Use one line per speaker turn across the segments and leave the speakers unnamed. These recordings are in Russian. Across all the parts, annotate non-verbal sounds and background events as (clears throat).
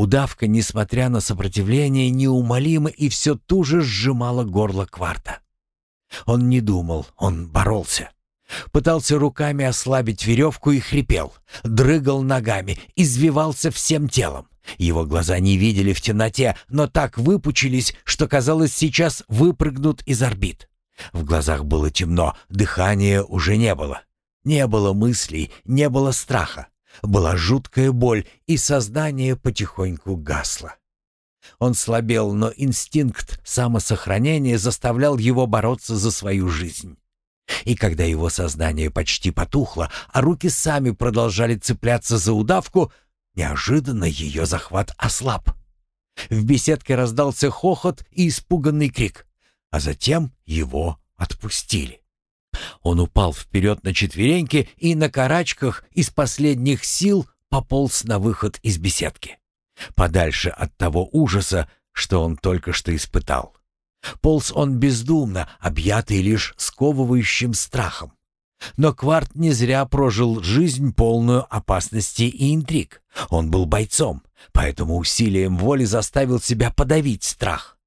Удавка, несмотря на сопротивление, неумолимо и все туже сжимала горло кварта. Он не думал, он боролся. Пытался руками ослабить веревку и хрипел, дрыгал ногами, извивался всем телом. Его глаза не видели в темноте, но так выпучились, что казалось, сейчас выпрыгнут из орбит. В глазах было темно, дыхания уже не было. Не было мыслей, не было страха. Была жуткая боль, и сознание потихоньку гасло. Он слабел, но инстинкт самосохранения заставлял его бороться за свою жизнь. И когда его сознание почти потухло, а руки сами продолжали цепляться за удавку, неожиданно ее захват ослаб. В беседке раздался хохот и испуганный крик, а затем его отпустили. Он упал вперед на четвереньки и на карачках из последних сил пополз на выход из беседки, подальше от того ужаса, что он только что испытал. Полз он бездумно, объятый лишь сковывающим страхом. Но Кварт не зря прожил жизнь полную опасности и интриг. Он был бойцом, поэтому усилием воли заставил себя подавить страх.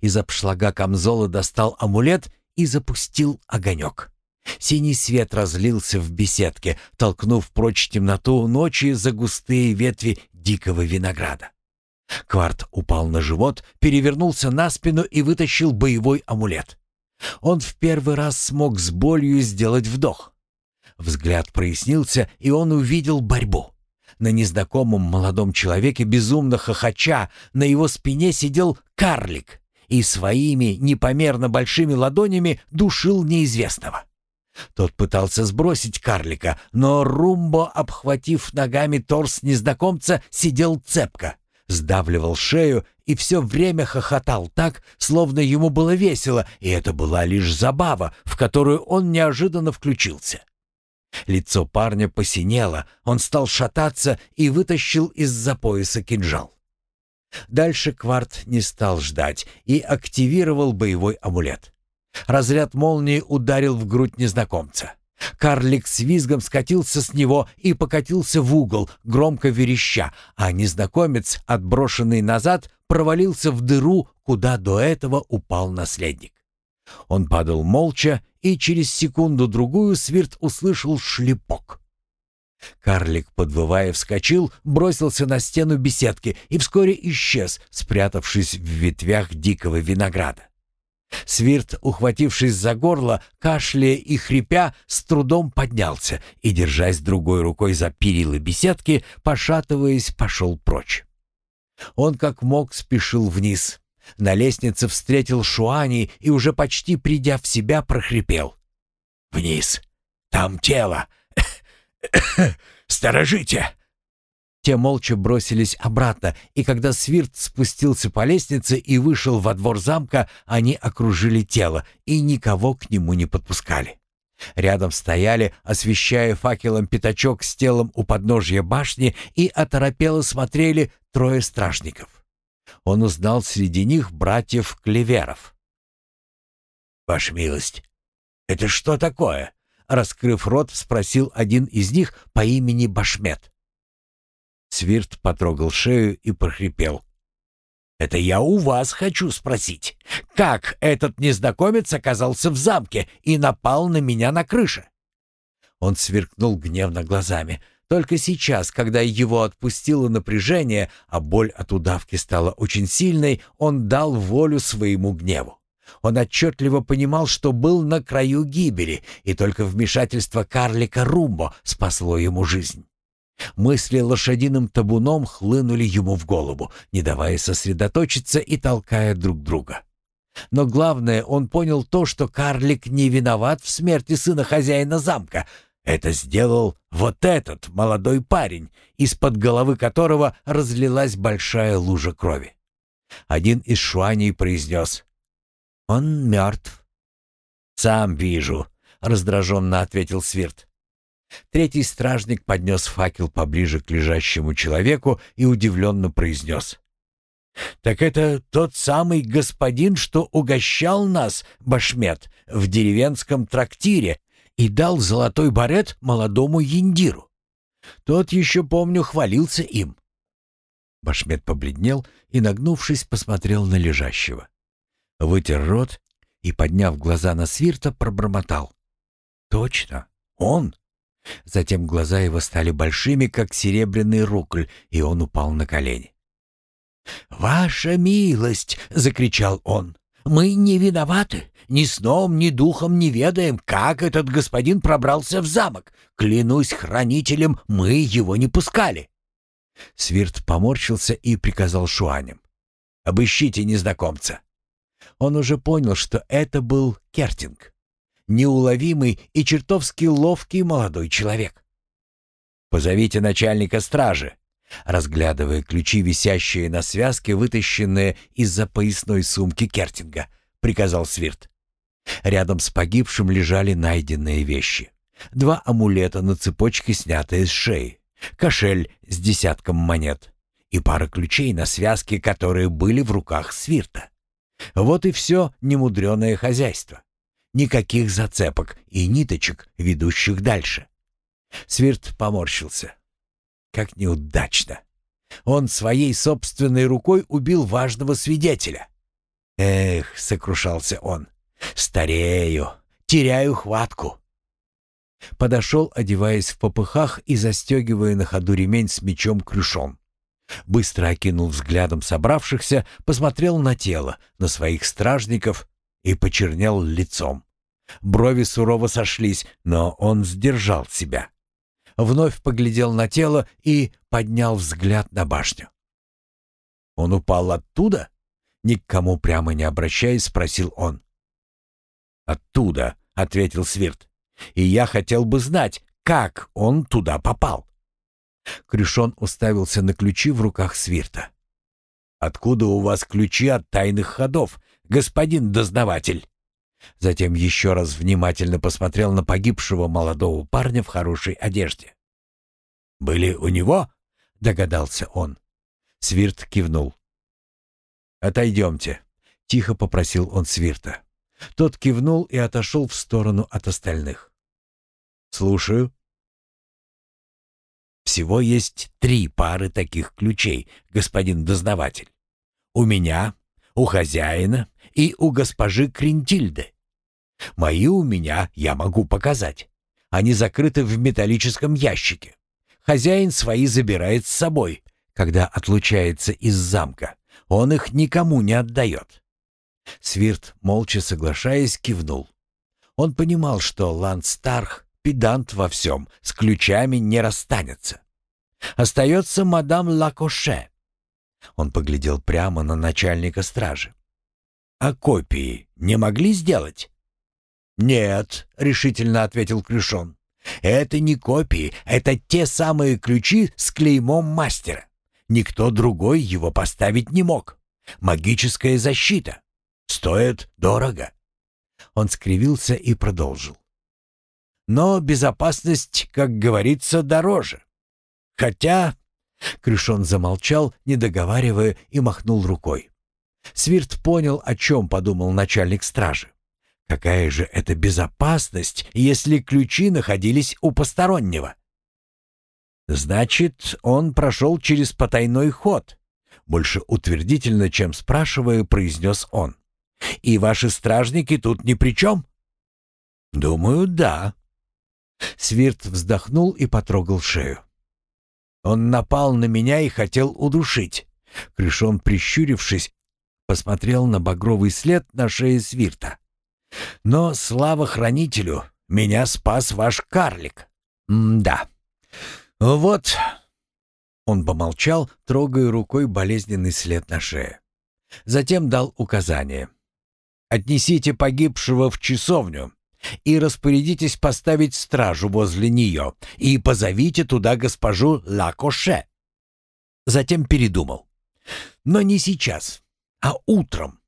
Из обшлага камзола достал амулет и запустил огонек. Синий свет разлился в беседке, толкнув прочь темноту ночи за густые ветви дикого винограда. Кварт упал на живот, перевернулся на спину и вытащил боевой амулет. Он в первый раз смог с болью сделать вдох. Взгляд прояснился, и он увидел борьбу. На незнакомом молодом человеке, безумно хохоча, на его спине сидел карлик и своими непомерно большими ладонями душил неизвестного. Тот пытался сбросить карлика, но Румбо, обхватив ногами торс незнакомца, сидел цепко, сдавливал шею и все время хохотал так, словно ему было весело, и это была лишь забава, в которую он неожиданно включился. Лицо парня посинело, он стал шататься и вытащил из-за пояса кинжал. Дальше Кварт не стал ждать и активировал боевой амулет. Разряд молнии ударил в грудь незнакомца. Карлик с визгом скатился с него и покатился в угол, громко вереща, а незнакомец, отброшенный назад, провалился в дыру, куда до этого упал наследник. Он падал молча, и через секунду-другую Свирт услышал шлепок. Карлик, подвывая, вскочил, бросился на стену беседки и вскоре исчез, спрятавшись в ветвях дикого винограда. Свирт, ухватившись за горло, кашляя и хрипя, с трудом поднялся и, держась другой рукой за перила беседки, пошатываясь, пошел прочь. Он как мог спешил вниз. На лестнице встретил Шуани и, уже почти придя в себя, прохрипел. «Вниз! Там тело! (coughs) Сторожите!» Те молча бросились обратно, и когда Свирт спустился по лестнице и вышел во двор замка, они окружили тело и никого к нему не подпускали. Рядом стояли, освещая факелом пятачок с телом у подножья башни, и оторопело смотрели трое стражников. Он узнал среди них братьев Клеверов. «Ваша милость, это что такое?» Раскрыв рот, спросил один из них по имени Башмет. Свирт потрогал шею и прохрипел. «Это я у вас хочу спросить. Как этот незнакомец оказался в замке и напал на меня на крыше?» Он сверкнул гневно глазами. Только сейчас, когда его отпустило напряжение, а боль от удавки стала очень сильной, он дал волю своему гневу. Он отчетливо понимал, что был на краю гибели, и только вмешательство карлика Румбо спасло ему жизнь. Мысли лошадиным табуном хлынули ему в голову, не давая сосредоточиться и толкая друг друга. Но главное, он понял то, что карлик не виноват в смерти сына хозяина замка. Это сделал вот этот молодой парень, из-под головы которого разлилась большая лужа крови. Один из шуаней произнес «Он мертв». «Сам вижу», — раздраженно ответил Свирт. Третий стражник поднес факел поближе к лежащему человеку и удивленно произнес. «Так это тот самый господин, что угощал нас, Башмет, в деревенском трактире и дал золотой барет молодому Яндиру. Тот еще, помню, хвалился им». Башмет побледнел и, нагнувшись, посмотрел на лежащего. Вытер рот и, подняв глаза на свирта, пробормотал. «Точно, он!» Затем глаза его стали большими, как серебряный рукль, и он упал на колени. «Ваша милость!» — закричал он. «Мы не виноваты. Ни сном, ни духом не ведаем, как этот господин пробрался в замок. Клянусь хранителем, мы его не пускали». Свирт поморщился и приказал шуаням. «Обыщите незнакомца». Он уже понял, что это был Кертинг. Неуловимый и чертовски ловкий молодой человек. «Позовите начальника стражи», разглядывая ключи, висящие на связке, вытащенные из-за поясной сумки Кертинга, приказал Свирт. Рядом с погибшим лежали найденные вещи. Два амулета на цепочке, снятые с шеи, кошель с десятком монет и пара ключей на связке, которые были в руках Свирта. Вот и все немудреное хозяйство. Никаких зацепок и ниточек, ведущих дальше. Свирт поморщился. Как неудачно. Он своей собственной рукой убил важного свидетеля. «Эх», — сокрушался он, — «старею, теряю хватку». Подошел, одеваясь в попыхах и застегивая на ходу ремень с мечом крюшом. Быстро окинул взглядом собравшихся, посмотрел на тело, на своих стражников и почернел лицом. Брови сурово сошлись, но он сдержал себя. Вновь поглядел на тело и поднял взгляд на башню. «Он упал оттуда?» Ни к кому прямо не обращаясь, спросил он. «Оттуда», — ответил Свирт. «И я хотел бы знать, как он туда попал». Крюшон уставился на ключи в руках Свирта. «Откуда у вас ключи от тайных ходов, господин дознаватель?» Затем еще раз внимательно посмотрел на погибшего молодого парня в хорошей одежде. «Были у него?» — догадался он. Свирт кивнул. «Отойдемте», — тихо попросил он Свирта. Тот кивнул и отошел в сторону от остальных. «Слушаю». «Всего есть три пары таких ключей, господин дознаватель. У меня, у хозяина и у госпожи Кринтильды. Мои у меня я могу показать. Они закрыты в металлическом ящике. Хозяин свои забирает с собой, когда отлучается из замка. Он их никому не отдает. Свирт, молча соглашаясь, кивнул. Он понимал, что Ландстарх — педант во всем, с ключами не расстанется. Остается мадам Лакоше. Он поглядел прямо на начальника стражи. «А копии не могли сделать?» «Нет», — решительно ответил Крюшон. «Это не копии, это те самые ключи с клеймом мастера. Никто другой его поставить не мог. Магическая защита. Стоит дорого». Он скривился и продолжил. «Но безопасность, как говорится, дороже. Хотя...» Крюшон замолчал, не договаривая, и махнул рукой. Свирт понял, о чем подумал начальник стражи. Какая же это безопасность, если ключи находились у постороннего? Значит, он прошел через потайной ход. Больше утвердительно, чем спрашивая, произнес он. И ваши стражники тут ни при чем? Думаю, да. Свирт вздохнул и потрогал шею. Он напал на меня и хотел удушить. Крышон, прищурившись, посмотрел на багровый след на шее Свирта. Но слава хранителю, меня спас ваш карлик. М-да. Вот. Он помолчал, трогая рукой болезненный след на шее. Затем дал указание. «Отнесите погибшего в часовню и распорядитесь поставить стражу возле нее и позовите туда госпожу Лакоше». Затем передумал. «Но не сейчас, а утром.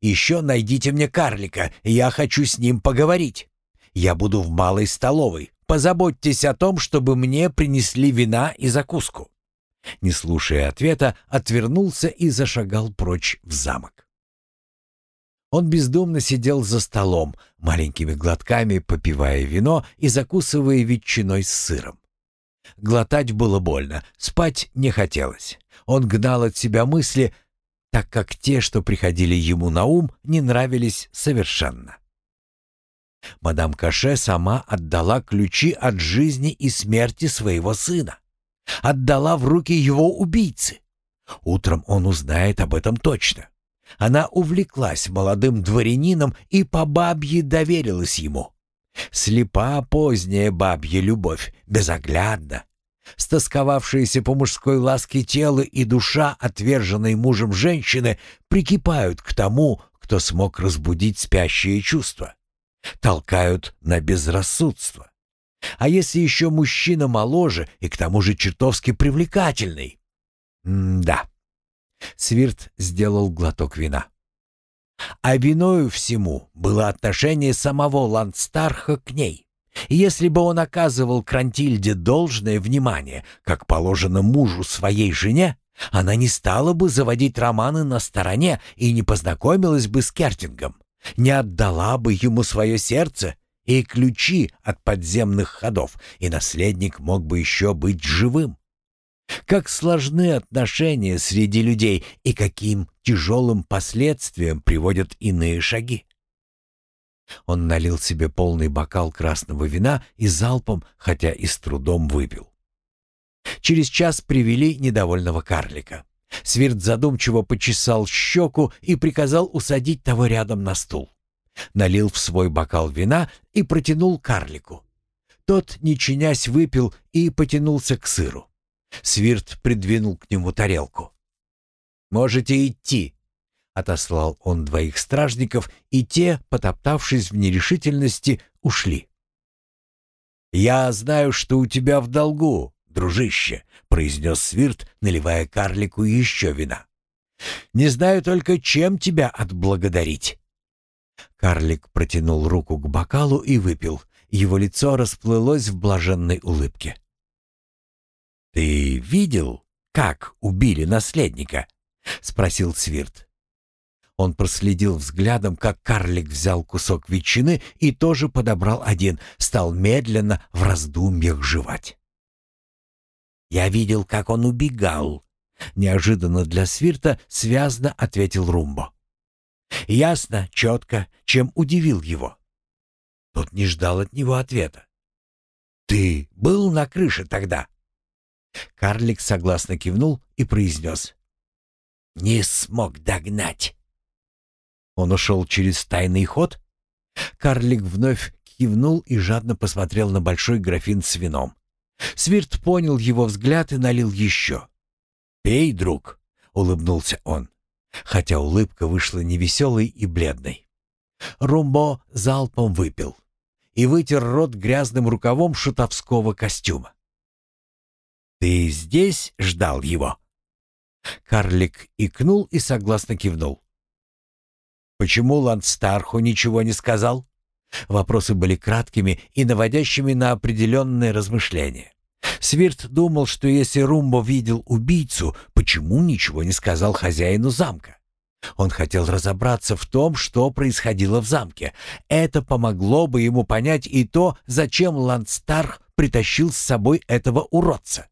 Еще найдите мне карлика, я хочу с ним поговорить. Я буду в малой столовой. Позаботьтесь о том, чтобы мне принесли вина и закуску». Не слушая ответа, отвернулся и зашагал прочь в замок. Он бездумно сидел за столом, маленькими глотками попивая вино и закусывая ветчиной с сыром. Глотать было больно, спать не хотелось. Он гнал от себя мысли, так как те, что приходили ему на ум, не нравились совершенно. Мадам Каше сама отдала ключи от жизни и смерти своего сына. Отдала в руки его убийцы. Утром он узнает об этом точно. Она увлеклась молодым дворянином и по бабье доверилась ему. Слепа поздняя бабья любовь, безоглядна. Стосковавшиеся по мужской ласке тело и душа отверженной мужем женщины прикипают к тому, кто смог разбудить спящие чувства. Толкают на безрассудство. А если еще мужчина моложе и к тому же чертовски привлекательный? М-да. Свирт сделал глоток вина. А виною всему было отношение самого Ландстарха к ней. Если бы он оказывал Крантильде должное внимание, как положено мужу своей жене, она не стала бы заводить романы на стороне и не познакомилась бы с Кертингом, не отдала бы ему свое сердце и ключи от подземных ходов, и наследник мог бы еще быть живым. Как сложны отношения среди людей и каким тяжелым последствиям приводят иные шаги. Он налил себе полный бокал красного вина и залпом, хотя и с трудом выпил. Через час привели недовольного карлика. Свирт задумчиво почесал щеку и приказал усадить того рядом на стул. Налил в свой бокал вина и протянул карлику. Тот, не чинясь, выпил и потянулся к сыру. Свирт придвинул к нему тарелку. «Можете идти», — отослал он двоих стражников, и те, потоптавшись в нерешительности, ушли. «Я знаю, что у тебя в долгу, дружище», — произнес Свирт, наливая карлику еще вина. «Не знаю только, чем тебя отблагодарить». Карлик протянул руку к бокалу и выпил. Его лицо расплылось в блаженной улыбке. «Ты видел, как убили наследника?» — спросил Свирт. Он проследил взглядом, как карлик взял кусок ветчины и тоже подобрал один, стал медленно в раздумьях жевать. «Я видел, как он убегал», — неожиданно для Свирта связно ответил Румбо. Ясно, четко, чем удивил его. Тот не ждал от него ответа. «Ты был на крыше тогда?» Карлик согласно кивнул и произнес. «Не смог догнать». Он ушел через тайный ход? Карлик вновь кивнул и жадно посмотрел на большой графин с вином. Свирт понял его взгляд и налил еще. «Пей, друг», — улыбнулся он, хотя улыбка вышла невеселой и бледной. Румбо залпом выпил и вытер рот грязным рукавом шутовского костюма. «Ты здесь ждал его?» Карлик икнул и согласно кивнул. «Почему Ландстарху ничего не сказал?» Вопросы были краткими и наводящими на определенные размышления. Свирт думал, что если Румбо видел убийцу, почему ничего не сказал хозяину замка? Он хотел разобраться в том, что происходило в замке. Это помогло бы ему понять и то, зачем Ландстарх притащил с собой этого уродца.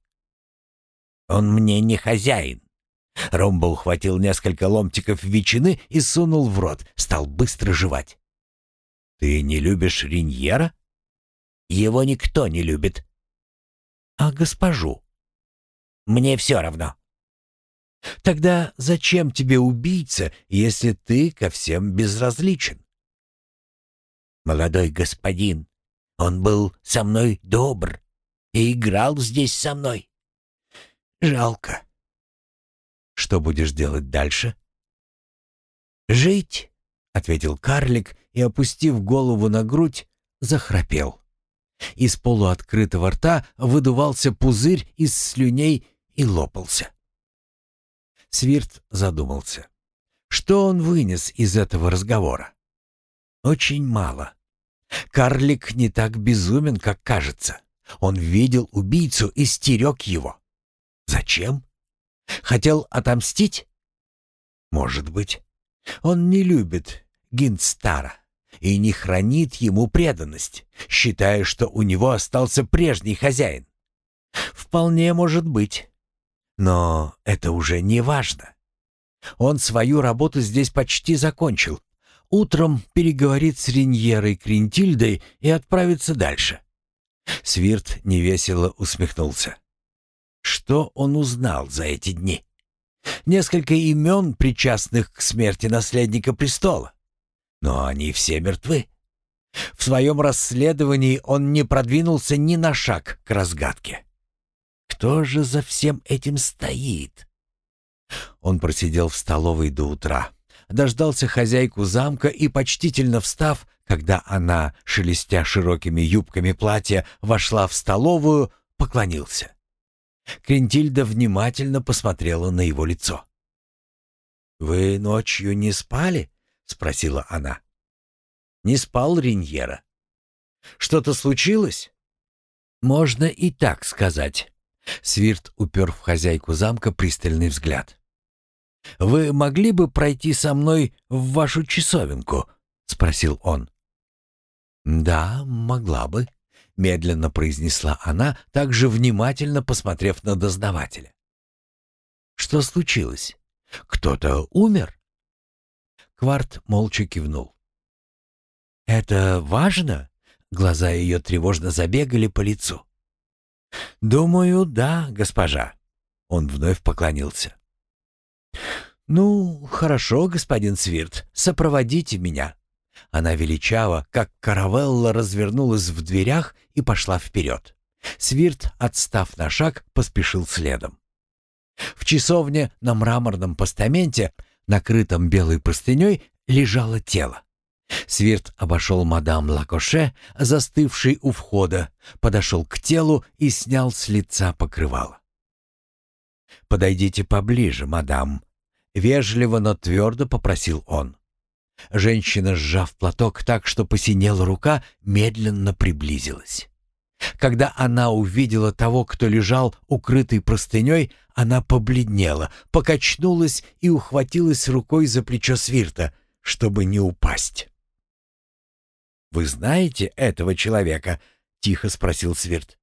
Он мне не хозяин. Ромбо ухватил несколько ломтиков ветчины и сунул в рот, стал быстро жевать. «Ты не любишь Риньера?» «Его никто не любит». «А госпожу?» «Мне все равно». «Тогда зачем тебе убийца, если ты ко всем безразличен?» «Молодой господин, он был со мной добр и играл здесь со мной. Жалко. Что будешь делать дальше? Жить, ответил карлик и, опустив голову на грудь, захрапел. Из полуоткрытого рта выдувался пузырь из слюней и лопался. Свирт задумался. Что он вынес из этого разговора? Очень мало. Карлик не так безумен, как кажется. Он видел убийцу и стерег его. Зачем? Хотел отомстить? Может быть. Он не любит Гинстара и не хранит ему преданность, считая, что у него остался прежний хозяин. Вполне может быть. Но это уже не важно. Он свою работу здесь почти закончил. Утром переговорит с Риньерой Кринтильдой и отправится дальше. Свирт невесело усмехнулся. Что он узнал за эти дни? Несколько имен, причастных к смерти наследника престола. Но они все мертвы. В своем расследовании он не продвинулся ни на шаг к разгадке. Кто же за всем этим стоит? Он просидел в столовой до утра, дождался хозяйку замка и, почтительно встав, когда она, шелестя широкими юбками платья, вошла в столовую, поклонился. Крентильда внимательно посмотрела на его лицо. «Вы ночью не спали?» — спросила она. «Не спал Риньера. Что-то случилось?» «Можно и так сказать». Свирт упер в хозяйку замка пристальный взгляд. «Вы могли бы пройти со мной в вашу часовенку?» — спросил он. «Да, могла бы», — медленно произнесла она, также внимательно посмотрев на дознавателя. «Что случилось? Кто-то умер?» Кварт молча кивнул. «Это важно?» — глаза ее тревожно забегали по лицу. «Думаю, да, госпожа». Он вновь поклонился. «Ну, хорошо, господин Свирт, сопроводите меня». Она величаво, как каравелла, развернулась в дверях и пошла вперед. Свирт, отстав на шаг, поспешил следом. В часовне на мраморном постаменте, накрытом белой простыней, лежало тело. Свирт обошел мадам Лакоше, застывшей у входа, подошел к телу и снял с лица покрывало. «Подойдите поближе, мадам», — вежливо, но твердо попросил он. Женщина, сжав платок так, что посинела рука, медленно приблизилась. Когда она увидела того, кто лежал укрытый простыней, она побледнела, покачнулась и ухватилась рукой за плечо свирта, чтобы не упасть. «Вы знаете этого человека?» — тихо спросил свирт.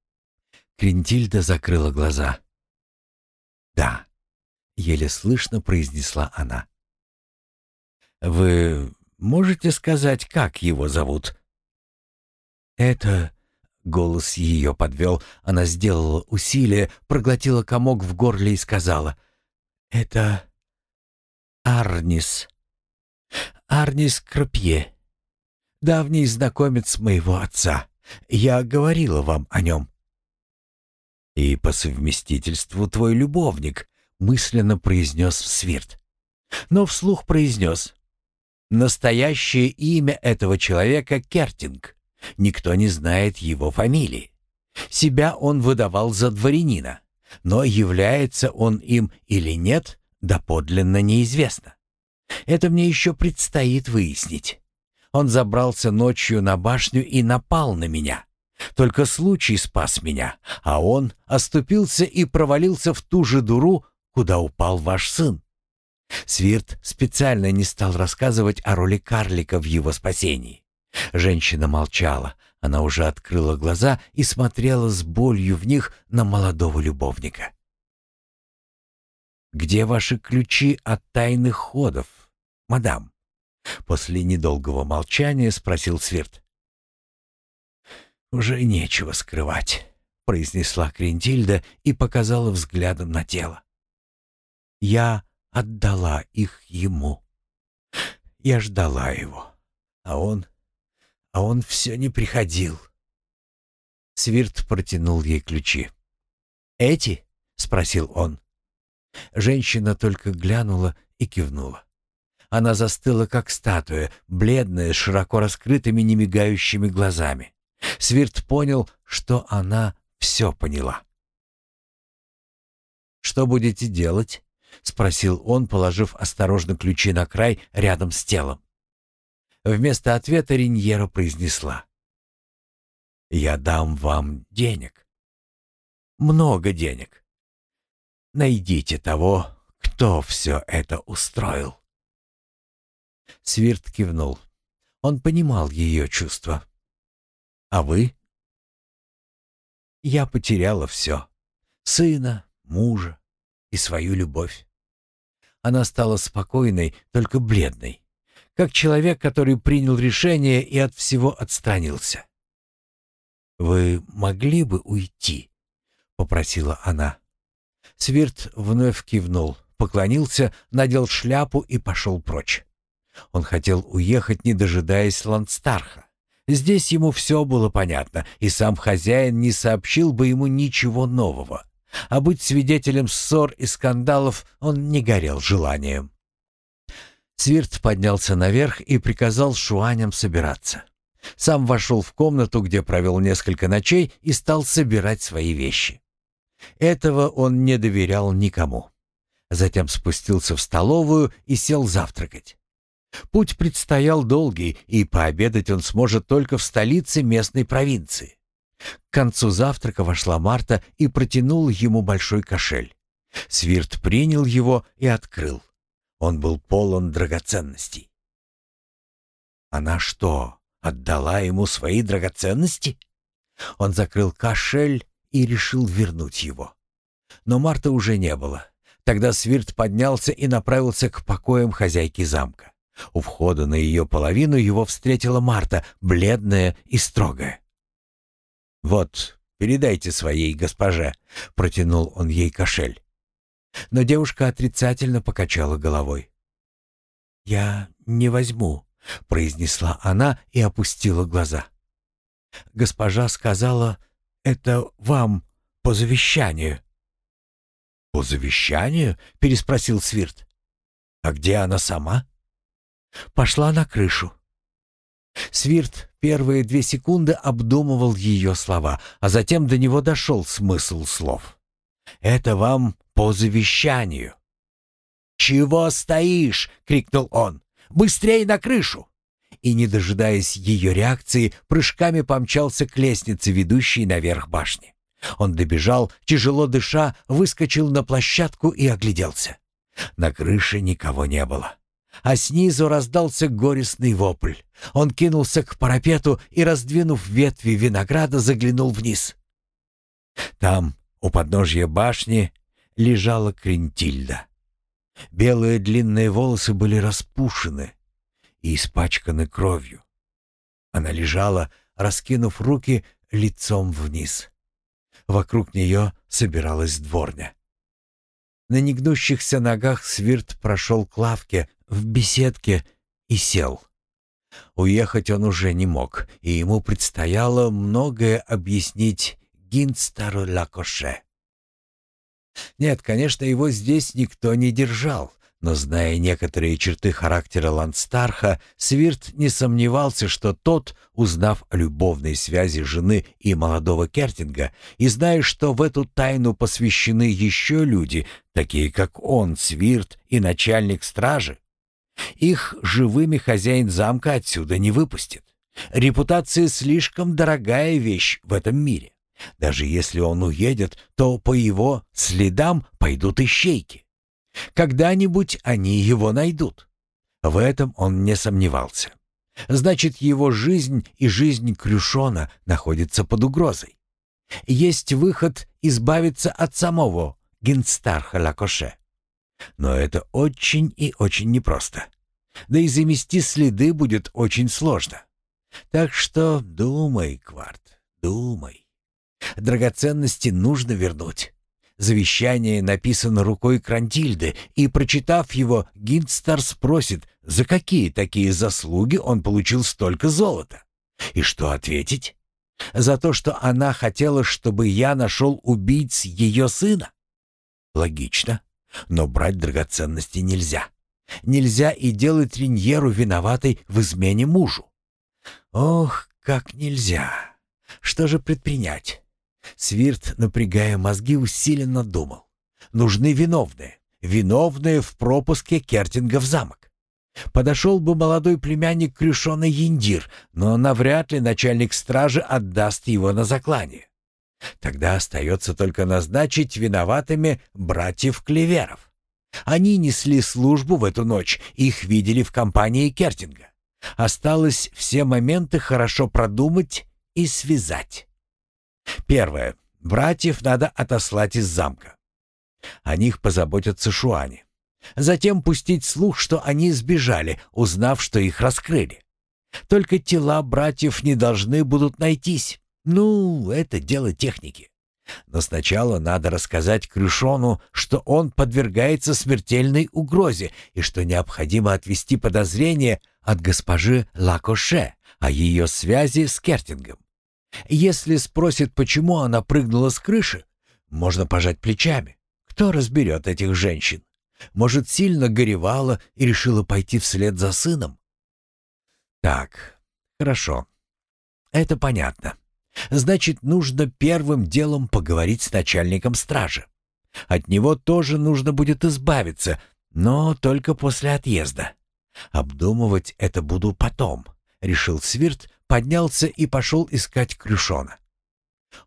Крентильда закрыла глаза. «Да», — еле слышно произнесла она. «Вы можете сказать, как его зовут?» «Это...» — голос ее подвел. Она сделала усилие, проглотила комок в горле и сказала. «Это... Арнис. Арнис Крапье. Давний знакомец моего отца. Я говорила вам о нем». «И по совместительству твой любовник», — мысленно произнес Свирт. Но вслух произнес. Настоящее имя этого человека — Кертинг. Никто не знает его фамилии. Себя он выдавал за дворянина, но является он им или нет, доподлинно неизвестно. Это мне еще предстоит выяснить. Он забрался ночью на башню и напал на меня. Только случай спас меня, а он оступился и провалился в ту же дуру, куда упал ваш сын. Свирт специально не стал рассказывать о роли карлика в его спасении. Женщина молчала. Она уже открыла глаза и смотрела с болью в них на молодого любовника. «Где ваши ключи от тайных ходов, мадам?» После недолгого молчания спросил Свирт. «Уже нечего скрывать», — произнесла Крентильда и показала взглядом на тело. «Я отдала их ему. Я ждала его, а он... а он все не приходил. Свирт протянул ей ключи. «Эти?» — спросил он. Женщина только глянула и кивнула. Она застыла, как статуя, бледная, с широко раскрытыми, немигающими глазами. Свирт понял, что она все поняла. «Что будете делать?» — спросил он, положив осторожно ключи на край рядом с телом. Вместо ответа Риньера произнесла. «Я дам вам денег. Много денег. Найдите того, кто все это устроил». Свирт кивнул. Он понимал ее чувства. «А вы?» «Я потеряла все», сына, мужа и свою любовь. Она стала спокойной, только бледной, как человек, который принял решение и от всего отстранился. «Вы могли бы уйти?» — попросила она. Свирт вновь кивнул, поклонился, надел шляпу и пошел прочь. Он хотел уехать, не дожидаясь Ландстарха. Здесь ему все было понятно, и сам хозяин не сообщил бы ему ничего нового. А быть свидетелем ссор и скандалов он не горел желанием. Свирт поднялся наверх и приказал шуаням собираться. Сам вошел в комнату, где провел несколько ночей, и стал собирать свои вещи. Этого он не доверял никому. Затем спустился в столовую и сел завтракать. Путь предстоял долгий, и пообедать он сможет только в столице местной провинции. К концу завтрака вошла Марта и протянула ему большой кошель. Свирт принял его и открыл. Он был полон драгоценностей. Она что, отдала ему свои драгоценности? Он закрыл кошель и решил вернуть его. Но Марта уже не было. Тогда Свирт поднялся и направился к покоям хозяйки замка. У входа на ее половину его встретила Марта, бледная и строгая. «Вот, передайте своей госпоже», — протянул он ей кошель. Но девушка отрицательно покачала головой. «Я не возьму», — произнесла она и опустила глаза. «Госпожа сказала, это вам по завещанию». «По завещанию?» — переспросил Свирт. «А где она сама?» Пошла на крышу. Свирт первые две секунды обдумывал ее слова, а затем до него дошел смысл слов. «Это вам по завещанию». «Чего стоишь?» — крикнул он. «Быстрей на крышу!» И, не дожидаясь ее реакции, прыжками помчался к лестнице, ведущей наверх башни. Он добежал, тяжело дыша, выскочил на площадку и огляделся. На крыше никого не было а снизу раздался горестный вопль. Он кинулся к парапету и, раздвинув ветви винограда, заглянул вниз. Там, у подножья башни, лежала Крентильда. Белые длинные волосы были распушены и испачканы кровью. Она лежала, раскинув руки лицом вниз. Вокруг нее собиралась дворня. На негнущихся ногах Свирт прошел к лавке, в беседке и сел. Уехать он уже не мог, и ему предстояло многое объяснить Гинстару Лакоше. Нет, конечно, его здесь никто не держал, но, зная некоторые черты характера Ландстарха, Свирт не сомневался, что тот, узнав о любовной связи жены и молодого Кертинга, и зная, что в эту тайну посвящены еще люди, такие как он, Свирт и начальник стражи, их живыми хозяин замка отсюда не выпустит. Репутация слишком дорогая вещь в этом мире. Даже если он уедет, то по его следам пойдут ищейки. Когда-нибудь они его найдут. В этом он не сомневался. Значит, его жизнь и жизнь Крюшона находятся под угрозой. Есть выход избавиться от самого Генстарха Лакоше. Но это очень и очень непросто. Да и замести следы будет очень сложно. Так что думай, Кварт, думай. Драгоценности нужно вернуть. Завещание написано рукой Крантильды, и, прочитав его, Гиндстар спросит, за какие такие заслуги он получил столько золота. И что ответить? За то, что она хотела, чтобы я нашел убийц ее сына? Логично. Но брать драгоценности нельзя. Нельзя и делать Риньеру виноватой в измене мужу. Ох, как нельзя. Что же предпринять? Свирт, напрягая мозги, усиленно думал. Нужны виновные. Виновные в пропуске Кертинга в замок. Подошел бы молодой племянник Крюшона Яндир, но навряд ли начальник стражи отдаст его на заклание. Тогда остается только назначить виноватыми братьев Клеверов. Они несли службу в эту ночь, их видели в компании Кертинга. Осталось все моменты хорошо продумать и связать. Первое. братьев надо отослать из замка. О них позаботятся шуани. Затем пустить слух, что они сбежали, узнав, что их раскрыли. Только тела братьев не должны будут найтись. Ну, это дело техники. Но сначала надо рассказать Крюшону, что он подвергается смертельной угрозе и что необходимо отвести подозрение от госпожи Лакоше о ее связи с Кертингом. Если спросит, почему она прыгнула с крыши, можно пожать плечами. Кто разберет этих женщин? Может, сильно горевала и решила пойти вслед за сыном? Так, хорошо. Это понятно. Значит, нужно первым делом поговорить с начальником стражи. От него тоже нужно будет избавиться, но только после отъезда. Обдумывать это буду потом, решил Свирт, поднялся и пошел искать Крюшона.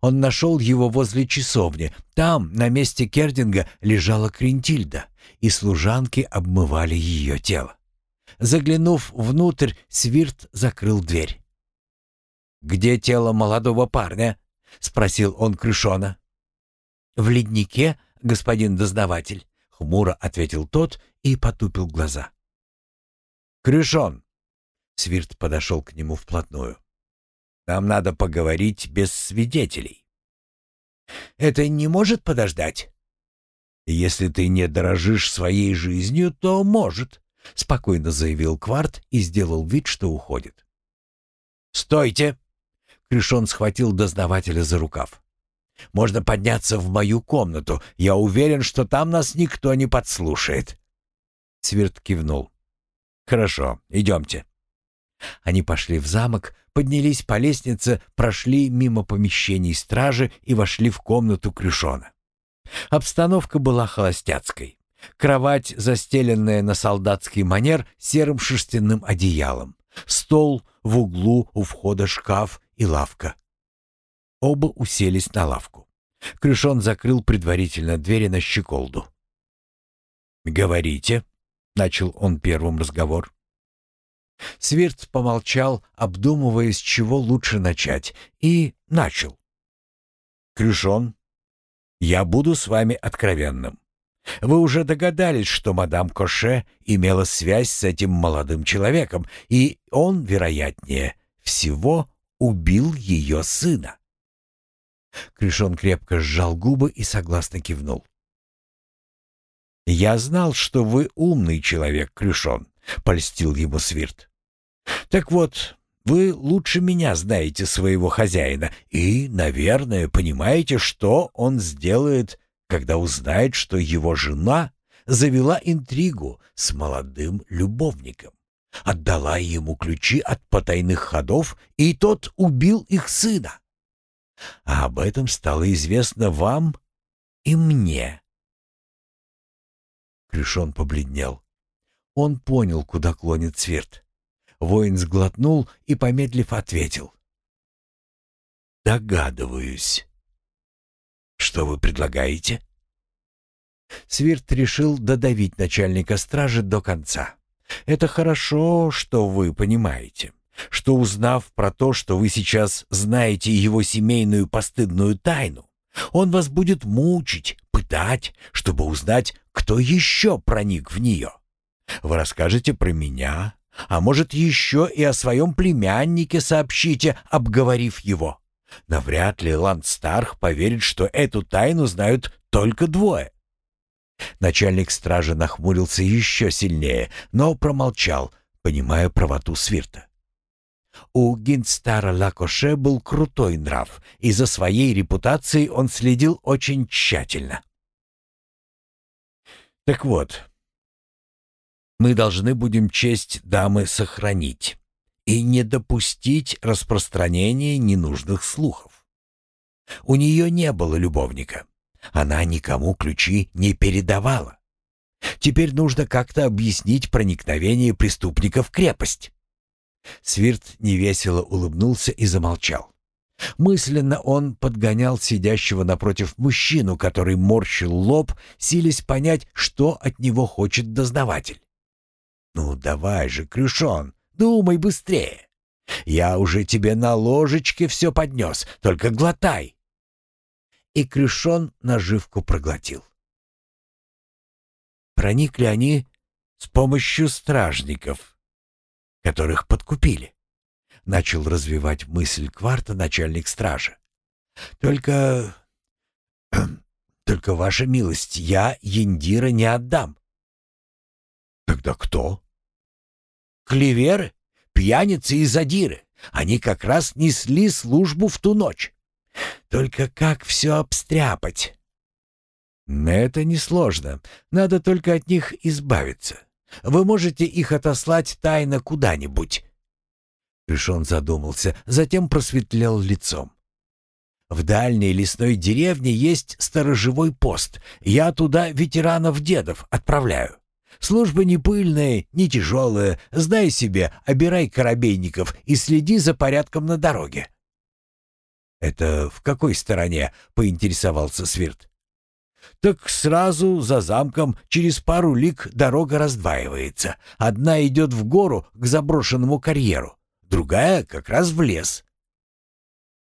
Он нашел его возле часовни. Там, на месте Кердинга, лежала Кринтильда, и служанки обмывали ее тело. Заглянув внутрь, Свирт закрыл дверь. «Где тело молодого парня?» — спросил он Крышона. «В леднике, господин дознаватель», — хмуро ответил тот и потупил глаза. «Крышон!» — Свирт подошел к нему вплотную. «Нам надо поговорить без свидетелей». «Это не может подождать?» «Если ты не дорожишь своей жизнью, то может», — спокойно заявил Кварт и сделал вид, что уходит. «Стойте!» Крюшон схватил дознавателя за рукав. «Можно подняться в мою комнату. Я уверен, что там нас никто не подслушает». Свирт кивнул. «Хорошо, идемте». Они пошли в замок, поднялись по лестнице, прошли мимо помещений стражи и вошли в комнату Крюшона. Обстановка была холостяцкой. Кровать, застеленная на солдатский манер серым шерстяным одеялом. Стол, в углу у входа шкаф и лавка. Оба уселись на лавку. Крюшон закрыл предварительно двери на щеколду. «Говорите», — начал он первым разговор. Свирт помолчал, обдумывая, с чего лучше начать, и начал. «Крюшон, я буду с вами откровенным. Вы уже догадались, что мадам Коше имела связь с этим молодым человеком, и он, вероятнее всего, убил ее сына. Крышон крепко сжал губы и согласно кивнул. «Я знал, что вы умный человек, Крюшон», — польстил ему Свирт. «Так вот, вы лучше меня знаете своего хозяина и, наверное, понимаете, что он сделает, когда узнает, что его жена завела интригу с молодым любовником отдала ему ключи от потайных ходов, и тот убил их сына. А об этом стало известно вам и мне. Крюшон побледнел. Он понял, куда клонит Цвирт. Воин сглотнул и, помедлив, ответил. «Догадываюсь. Что вы предлагаете?» Свирт решил додавить начальника стражи до конца. Это хорошо, что вы понимаете, что узнав про то, что вы сейчас знаете его семейную постыдную тайну, он вас будет мучить, пытать, чтобы узнать, кто еще проник в нее. Вы расскажете про меня, а может еще и о своем племяннике сообщите, обговорив его. Навряд ли Ландстарх поверит, что эту тайну знают только двое. Начальник стражи нахмурился еще сильнее, но промолчал, понимая правоту Свирта. У Гинстара Лакоше был крутой нрав, и за своей репутацией он следил очень тщательно. «Так вот, мы должны будем честь дамы сохранить и не допустить распространения ненужных слухов. У нее не было любовника. Она никому ключи не передавала. Теперь нужно как-то объяснить проникновение преступника в крепость. Свирт невесело улыбнулся и замолчал. Мысленно он подгонял сидящего напротив мужчину, который морщил лоб, силясь понять, что от него хочет дознаватель. «Ну давай же, Крюшон, думай быстрее. Я уже тебе на ложечке все поднес, только глотай». и Крюшон наживку проглотил. Проникли они с помощью стражников, которых подкупили. Начал развивать мысль Кварта начальник стражи. Только... (clears throat) Только, ваша милость, я Яндира не отдам. Тогда кто? Клеверы, пьяницы и задиры. Они как раз несли службу в ту ночь. Только как все обстряпать? Это несложно. Надо только от них избавиться. Вы можете их отослать тайно куда-нибудь. Крышон задумался, затем просветлел лицом. В дальней лесной деревне есть сторожевой пост. Я туда ветеранов-дедов отправляю. Служба не пыльная, не тяжелая. Знай себе, обирай корабейников и следи за порядком на дороге. «Это в какой стороне?» — поинтересовался Свирт. «Так сразу за замком через пару лик дорога раздваивается. Одна идет в гору к заброшенному карьеру, другая как раз в лес».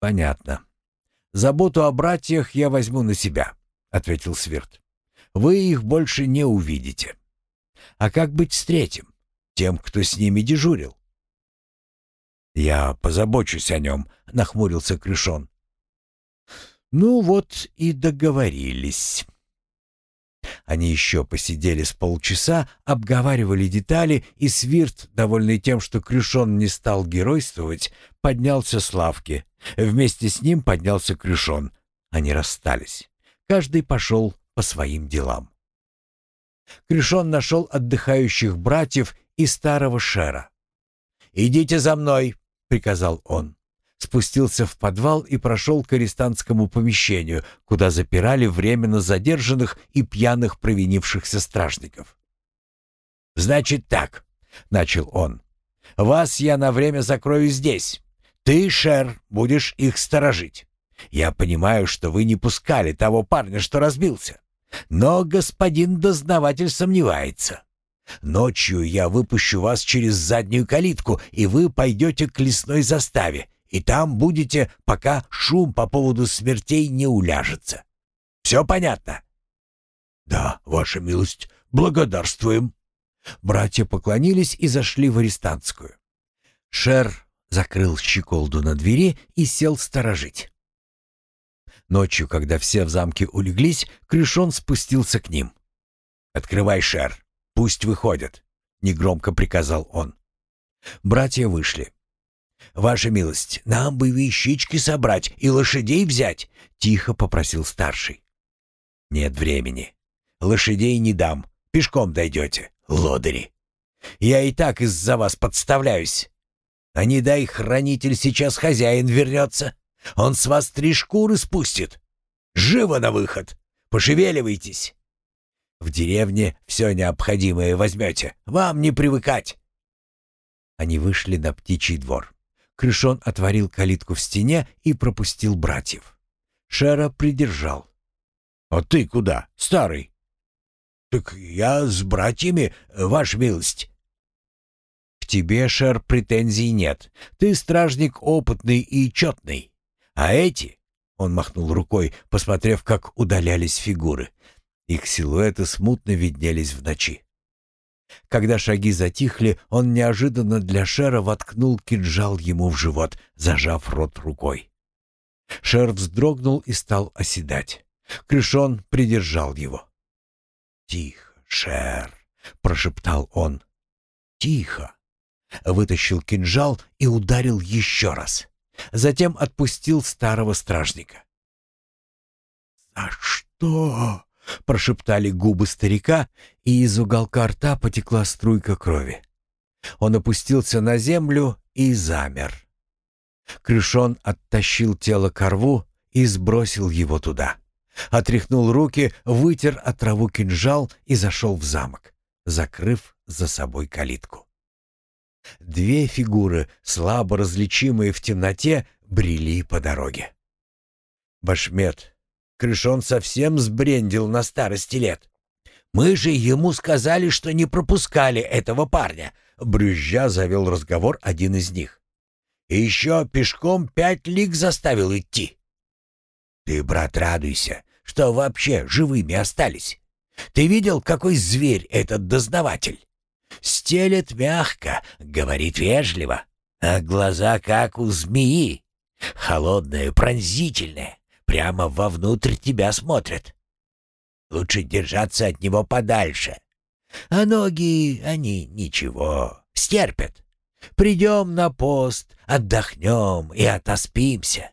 «Понятно. Заботу о братьях я возьму на себя», — ответил Свирт. «Вы их больше не увидите». А как быть с третьим? Тем, кто с ними дежурил? «Я позабочусь о нем», — нахмурился Крюшон. «Ну вот и договорились». Они еще посидели с полчаса, обговаривали детали, и Свирт, довольный тем, что Крюшон не стал геройствовать, поднялся с лавки. Вместе с ним поднялся Крюшон. Они расстались. Каждый пошел по своим делам. Кришон нашел отдыхающих братьев и старого Шера. «Идите за мной!» — приказал он. Спустился в подвал и прошел к арестантскому помещению, куда запирали временно задержанных и пьяных провинившихся стражников. «Значит так», — начал он, — «вас я на время закрою здесь. Ты, Шер, будешь их сторожить. Я понимаю, что вы не пускали того парня, что разбился. Но господин дознаватель сомневается. Ночью я выпущу вас через заднюю калитку, и вы пойдете к лесной заставе, и там будете, пока шум по поводу смертей не уляжется. Все понятно?» «Да, ваша милость, благодарствуем». Братья поклонились и зашли в арестантскую. Шер закрыл щеколду на двери и сел сторожить. Ночью, когда все в замке улеглись, Крюшон спустился к ним. «Открывай, Шер, пусть выходят», — негромко приказал он. Братья вышли. «Ваша милость, нам бы вещички собрать и лошадей взять», — тихо попросил старший. «Нет времени. Лошадей не дам. Пешком дойдете, лодыри. Я и так из-за вас подставляюсь. А не дай хранитель сейчас хозяин вернется». Он с вас три шкуры спустит. Живо на выход! Пошевеливайтесь! В деревне все необходимое возьмете. Вам не привыкать!» Они вышли на птичий двор. Крышон отворил калитку в стене и пропустил братьев. Шера придержал. «А ты куда, старый?» «Так я с братьями, ваша милость». «К тебе, Шер, претензий нет. Ты стражник опытный и четный. А эти, он махнул рукой, посмотрев, как удалялись фигуры. Их силуэты смутно виднелись в ночи. Когда шаги затихли, он неожиданно для Шера воткнул кинжал ему в живот, зажав рот рукой. Шер вздрогнул и стал оседать. Крышон придержал его. «Тихо, Шер!» — прошептал он. «Тихо!» Вытащил кинжал и ударил еще раз. Затем отпустил старого стражника. «За что?» — прошептали губы старика, и из уголка рта потекла струйка крови. Он опустился на землю и замер. Крюшон оттащил тело к рву и сбросил его туда. Отряхнул руки, вытер от траву кинжал и зашел в замок, закрыв за собой калитку. Две фигуры, слабо различимые в темноте, брели по дороге. Башмет, Крышон совсем сбрендил на старости лет. Мы же ему сказали, что не пропускали этого парня. Брюзжа завел разговор один из них. И еще пешком пять лиг заставил идти. Ты, брат, радуйся, что вообще живыми остались. Ты видел, какой зверь этот дознаватель? Стелет мягко, говорит вежливо, а глаза как у змеи. Холодные, пронзительные, прямо вовнутрь тебя смотрят. Лучше держаться от него подальше. А ноги, они ничего, стерпят. Придем на пост, отдохнем и отоспимся.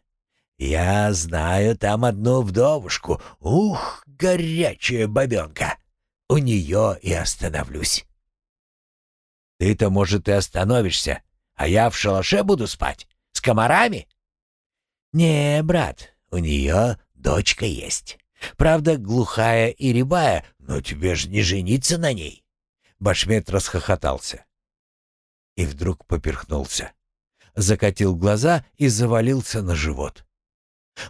Я знаю там одну вдовушку. Ух, горячая бабенка. У нее и остановлюсь. Ты-то, может, и остановишься, а я в шалаше буду спать? С комарами? Не, брат, у нее дочка есть. Правда, глухая и рябая, но тебе ж не жениться на ней. Башмет расхохотался. И вдруг поперхнулся. Закатил глаза и завалился на живот.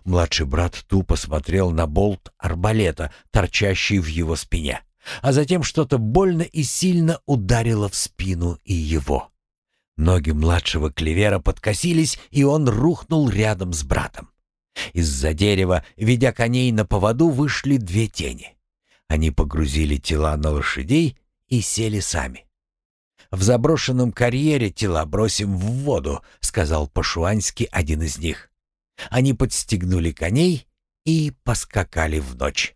Младший брат тупо смотрел на болт арбалета, торчащий в его спине а затем что-то больно и сильно ударило в спину и его. Ноги младшего клевера подкосились, и он рухнул рядом с братом. Из-за дерева, ведя коней на поводу, вышли две тени. Они погрузили тела на лошадей и сели сами. «В заброшенном карьере тела бросим в воду», — сказал по-шуански один из них. Они подстегнули коней и поскакали в ночь.